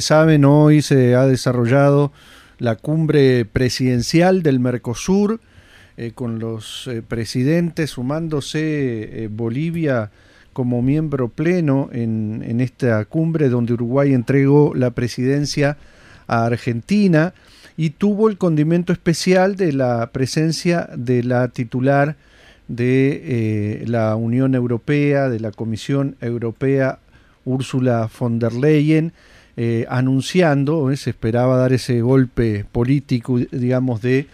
saben, hoy se ha desarrollado la cumbre presidencial del Mercosur eh, con los eh, presidentes sumándose eh, Bolivia como miembro pleno en, en, esta cumbre donde Uruguay entregó la presidencia a Argentina y tuvo el condimento especial de la presencia de la titular de la Unión Europea, de la Comisión Europea, Úrsula von der Leyen, eh, anunciando, eh, se esperaba dar ese golpe político, digamos, de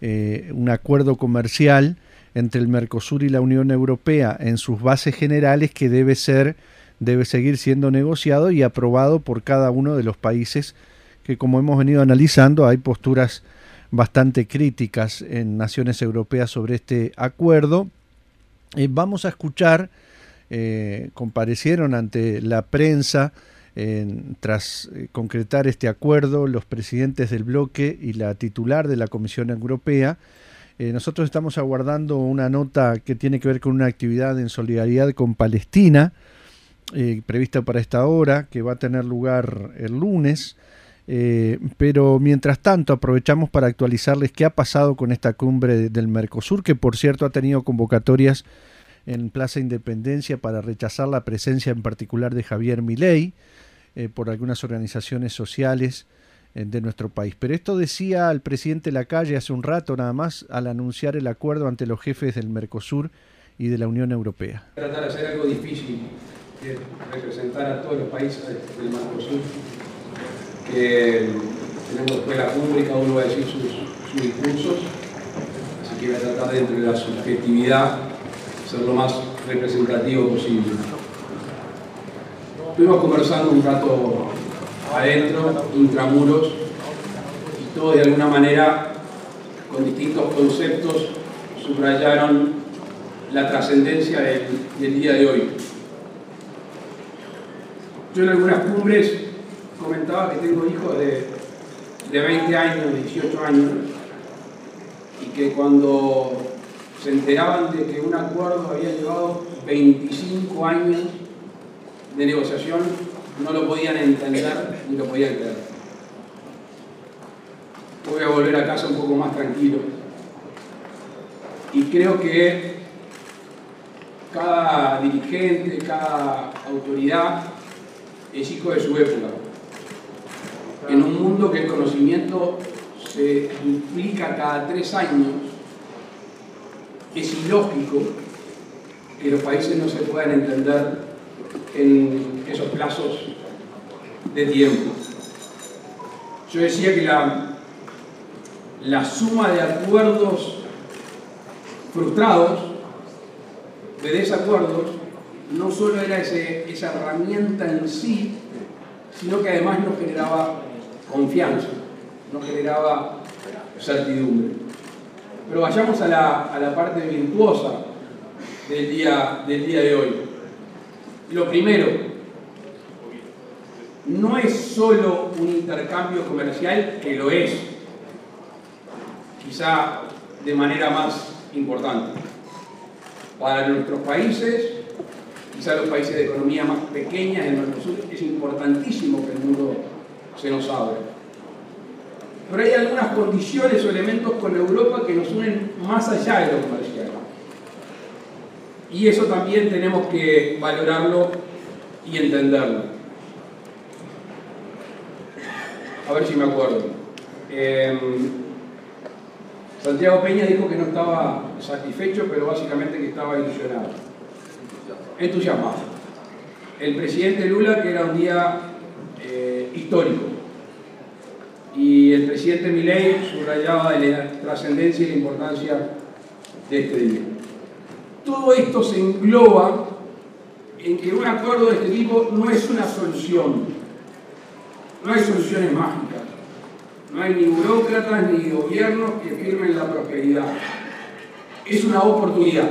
eh, un acuerdo comercial entre el Mercosur y la Unión Europea en sus bases generales que debe ser, debe seguir siendo negociado y aprobado por cada uno de los países que, como hemos venido analizando, hay posturas bastante críticas en naciones europeas sobre este acuerdo. vamos a escuchar, comparecieron ante la prensa, tras eh, concretar este acuerdo, los presidentes del bloque y la titular de la Comisión Europea, eh, nosotros estamos aguardando una nota que tiene que ver con una actividad en solidaridad con Palestina, eh, prevista para esta hora, que va a tener lugar el lunes. pero mientras tanto aprovechamos para actualizarles qué ha pasado con esta cumbre del Mercosur, que por cierto ha tenido convocatorias en Plaza Independencia para rechazar la presencia en particular de Javier Milei. Eh, por algunas organizaciones sociales eh, de nuestro país. Pero esto decía el presidente Lacalle hace un rato nada más al anunciar el acuerdo ante los jefes del Mercosur y de la Unión Europea. Tratar de hacer algo difícil, que representar a todos los países del Mercosur, que tenemos después la cumbre y cada uno va a decir sus, sus discursos, así que voy a tratar dentro de la subjetividad ser lo más representativo posible. Estuvimos conversando un rato adentro, intramuros, y todos de alguna manera, con distintos conceptos, subrayaron la trascendencia del, día de hoy. Yo en algunas cumbres comentaba que tengo hijos de, de 20 años, 18 años, y que cuando se enteraban de que un acuerdo había llevado 25 años de negociación no lo podían entender ni lo podían creer. Voy a volver a casa un poco más tranquilo. Y creo que cada dirigente, cada autoridad es hijo de su época. En un mundo que el conocimiento se duplica cada tres años, es ilógico que los países no se puedan entender en esos plazos de tiempo. Yo decía que la, la suma de acuerdos frustrados, de desacuerdos, no solo era esa herramienta en sí, sino que además nos generaba confianza, nos generaba certidumbre. Pero vayamos a la, a la parte virtuosa del día, del día de hoy. Lo primero, no es solo un intercambio comercial, que lo es, quizá de manera más importante. Para nuestros países, quizá los países de economía más pequeñas del Mercosur, es importantísimo que el mundo se nos abra. Pero hay algunas condiciones o elementos con Europa que nos unen más allá de lo comercial. Y eso también tenemos que valorarlo y entenderlo. A ver si me acuerdo. Em, Santiago Peña dijo que no estaba satisfecho, pero básicamente que estaba ilusionado. Entusiasmado. El presidente Lula, que era un día eh, histórico. Y el presidente Milei subrayaba la trascendencia y la importancia de este día. Todo esto se engloba en que un acuerdo de este tipo no es una solución. No hay soluciones mágicas. No hay ni burócratas ni gobiernos que firmen la prosperidad. Es una oportunidad.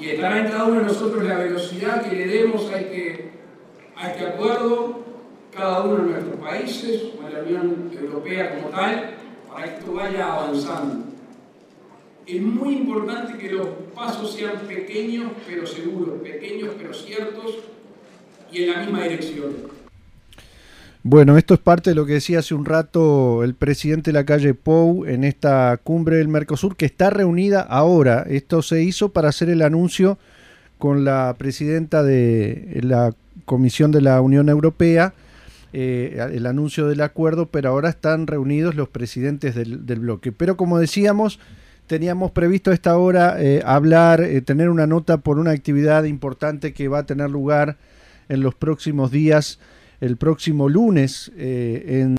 Y estará en cada uno de nosotros la velocidad que le demos a este, a este acuerdo, cada uno de nuestros países, o en la Unión Europea como tal, para que esto vaya avanzando es muy importante que los pasos sean pequeños pero seguros, pequeños pero ciertos y en la misma dirección. Bueno, esto es parte de lo que decía hace un rato el presidente de la calle Pou en esta cumbre del Mercosur, que está reunida ahora. Esto se hizo para hacer el anuncio con la presidenta de la Comisión de la Unión Europea, eh, el anuncio del acuerdo, pero ahora están reunidos los presidentes del, bloque. Pero como decíamos, teníamos previsto a esta hora eh, hablar, eh, tener una nota por una actividad importante que va a tener lugar en los próximos días el próximo lunes eh, en